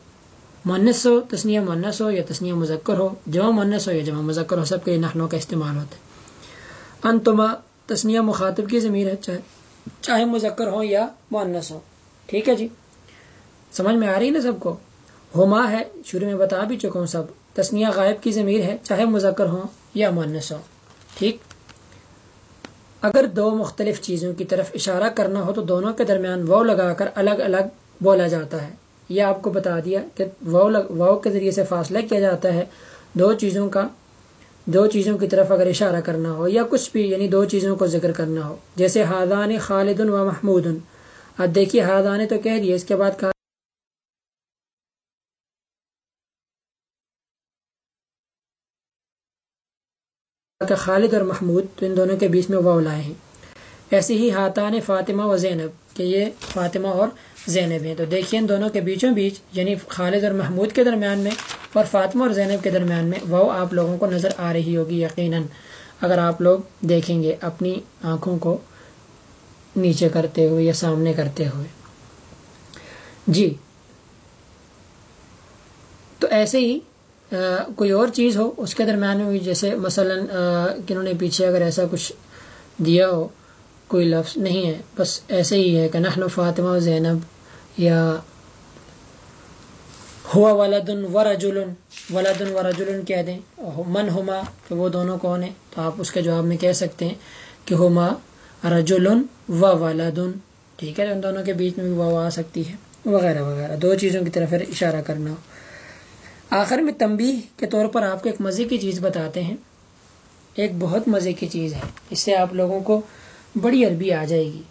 مونس ہو، تسنیہ مونس ہو یا تسنیہ مذکر ہو؟ جمع مونس ہو یا جمع مذکر ہو؟ سب کے نحنوں کا استعمال ہوتا ہے۔ انتما، تسنیہ مخاطب کی ضمیر ہے، چاہے چاہے مذکر ہو یا مونس ہو۔ ٹھیک ہے جی؟ سمجھ میں آ رہی نا سب کو؟ ہما ہے، شروع میں بتا بھی چکا ہوں سب۔ تسنیہ غائب کی ضمیر ہے، چاہے مذکر ہوں یا مانس ہو۔ ٹھیک؟ اگر دو مختلف چیزوں کی طرف اشارہ کرنا ہو تو دونوں کے درمیان وہ لگا کر الگ الگ بولا جاتا ہے۔ یہ آپ کو بتا دیا کہ واؤ کے ذریعے سے فاصلہ کیا جاتا ہے۔ دو چیزوں کا دو چیزوں کی طرف اگر اشارہ کرنا ہو یا کچھ بھی یعنی دو چیزوں کو ذکر کرنا ہو۔ جیسے ہادان خالد و محمود اب دیکھیے ہادان تو کہہ دیے اس کے بعد کہ خالد اور محمود تو ان دونوں کے بیچ میں واؤ لائے ہیں۔ ایسے ہی ہاتان فاطمہ و زینب کہ یہ فاطمہ اور زینب ہیں۔ تو دیکھیے ان دونوں کے بیچوں بیچ یعنی خالد اور محمود کے درمیان میں اور فاطمہ اور زینب کے درمیان میں واؤ آپ لوگوں کو نظر آ رہی ہوگی یقیناً۔ اگر آپ لوگ دیکھیں گے اپنی آنکھوں کو نیچے کرتے ہوئے یا سامنے کرتے ہوئے۔ جی۔ تو ایسے ہی کوئی اور چیز ہو اس کے درمیان میں جیسے مثلا کنہوں نے پیچھے اگر ایسا کچھ دیا ہو، کوئی لفظ نہیں ہے، بس ایسے ہی ہے کہ نحن فاطمہ و زینب یا ہوا ولادن و رجولن ولادن و رجولن کہہ دیں من ہما، کہ وہ دونوں کون ہیں؟ تو آپ اس کے جواب میں کہہ سکتے ہیں کہ ہما رجولن و ولادن ٹھیک ہے، ان دونوں کے بیچ میں بھی وہ آ سکتی ہے، وغیرہ وغیرہ، دو چیزوں کی طرف اشارہ کرنا ہو۔ آخر میں تنبیہ کے طور پر آپ کو ایک مزے کی چیز بتاتے ہیں۔ ایک بہت مزے کی چیز ہے۔ اس سے آپ لوگوں کو بڑی عربی آ جائے گی۔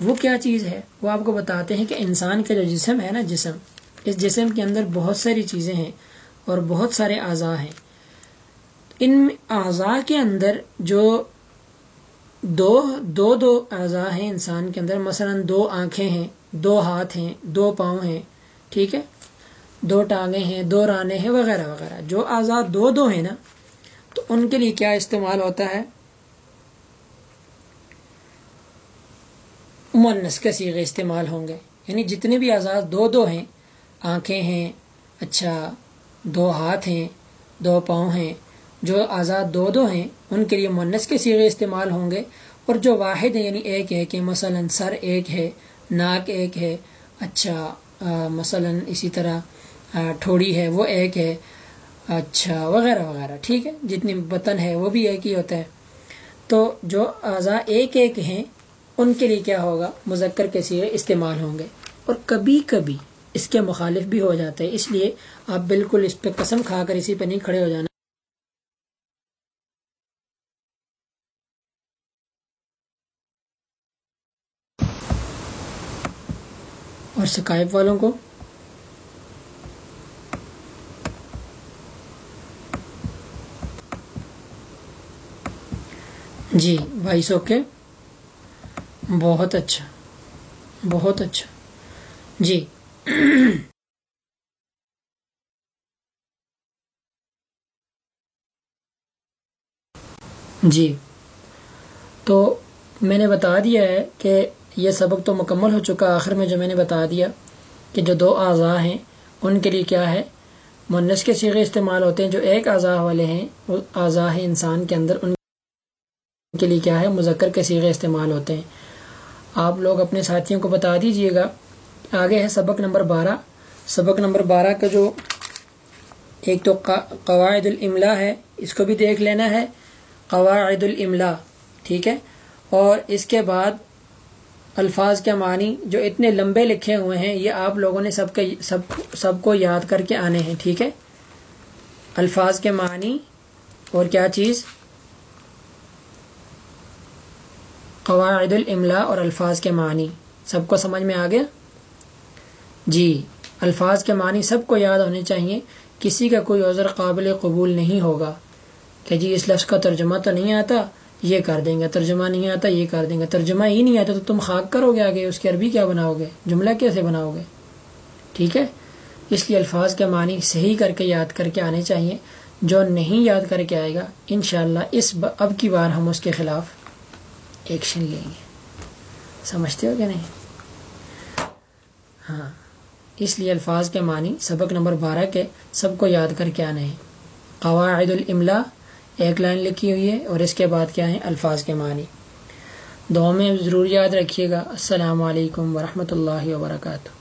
وہ کیا چیز ہے؟ وہ آپ کو بتاتے ہیں کہ انسان کا جو جسم ہے نا جسم، اس جسم کے اندر بہت ساری چیزیں ہیں اور بہت سارے اعضاء ہیں۔ ان اعضاء کے اندر جو دو دو دو اعضاء ہیں انسان کے اندر، مثلا دو آنکھیں ہیں، دو ہاتھ ہیں، دو پاؤں ہیں، ٹھیک ہے؟ دو ٹانگیں ہیں، دو رانے ہیں، وغیرہ وغیرہ۔ جو آزاد دو دو ہیں نا، تو ان کے لیے کیا استعمال ہوتا ہے؟ منس کے سیغے استعمال ہوں گے۔ یعنی جتنے بھی آزاد دو دو ہیں، آنکھیں ہیں اچھا دو ہاتھ ہیں، دو پاؤں ہیں، جو آزاد دو دو ہیں، ان کے لیے منس کے سیغے استعمال ہوں گے۔ اور جو واحد ہیں یعنی ایک ہے کہ مثلا سر ایک ہے، ناک ایک ہے اچھا مثلا اسی طرح ٹھوڑی ہے، وہ ایک ہے اچھا وغیرہ وغیرہ، ٹھیک ہے؟ جتنی بطن ہے، وہ بھی ایک ہی ہوتا ہے۔ تو جو اعضاء ایک ایک ہیں، ان کے لیے کیا ہوگا؟ مذکر کے سیرے استعمال ہوں گے۔ اور کبھی کبھی اس کے مخالف بھی ہو جاتے ہیں، اس لیے آپ بالکل اس پہ قسم کھا کر اسی پہ نہیں کھڑے ہو جانا۔ اور سکائب والوں کو جی وائس اوکے بہت اچھا بہت اچھا۔ جی۔ جی۔ تو میں نے بتا دیا ہے کہ یہ سبق تو مکمل ہو چکا، آخر میں جو میں نے بتا دیا کہ جو دو اعضاء ہیں، ان کے لیے کیا ہے؟ منس کے سیغے استعمال ہوتے ہیں، جو ایک اعضاء والے ہیں، وہ اعضاء ہیں انسان کے اندر، ان کے لیے کیا ہے، مذکر کے سیغے استعمال ہوتے ہیں۔ آپ لوگ اپنے ساتھیوں کو بتا دیجیے گا۔ آگے ہے سبق نمبر بارہ۔ سبق نمبر بارہ کا جو ایک تو قواعد الاملا ہے، اس کو بھی دیکھ لینا ہے۔ قواعد الاملا ٹھیک ہے؟ اور اس کے بعد الفاظ کے معنی جو اتنے لمبے لکھے ہوئے ہیں، یہ آپ لوگوں نے سب کے، سب سب کو یاد کر کے آنے ہیں، ٹھیک ہے؟ الفاظ کے معنی اور کیا چیز؟ قواعد الاملا اور الفاظ کے معنی۔ سب کو سمجھ میں آ گیا؟ جی الفاظ کے معنی سب کو یاد ہونے چاہیے۔ کسی کا کوئی عذر قابل قبول نہیں ہوگا۔ کہ جی اس لفظ کا ترجمہ تو نہیں آتا، یہ کر دیں گے، ترجمہ نہیں آتا، یہ کر دیں گے، ترجمہ ہی نہیں آتا تو تم خاک کرو گے آگے، اس کی عربی کیا بناؤ گے؟ جملہ کیسے بناؤ گے؟ ٹھیک ہے؟ اس لیے الفاظ کے معنی صحیح کر کے یاد کر کے آنے چاہیے۔ جو نہیں یاد کر کے آئے گا، انشاءاللہ اس اب کی بار ہم اس کے خلاف ایکشن لیں گے سمجھتے ہو کہ نہیں؟ ہاں۔ اس لیے الفاظ کے معنی سبق نمبر بارہ کے سب کو یاد کر کے آنے ہیں۔ قواعد الاملا، ایک لائن لکھی ہوئی ہے اور اس کے بعد کیا ہیں؟ الفاظ کے معنی۔ دو میں ضرور یاد رکھیے گا۔ السلام علیکم ورحمۃ اللہ وبرکاتہ۔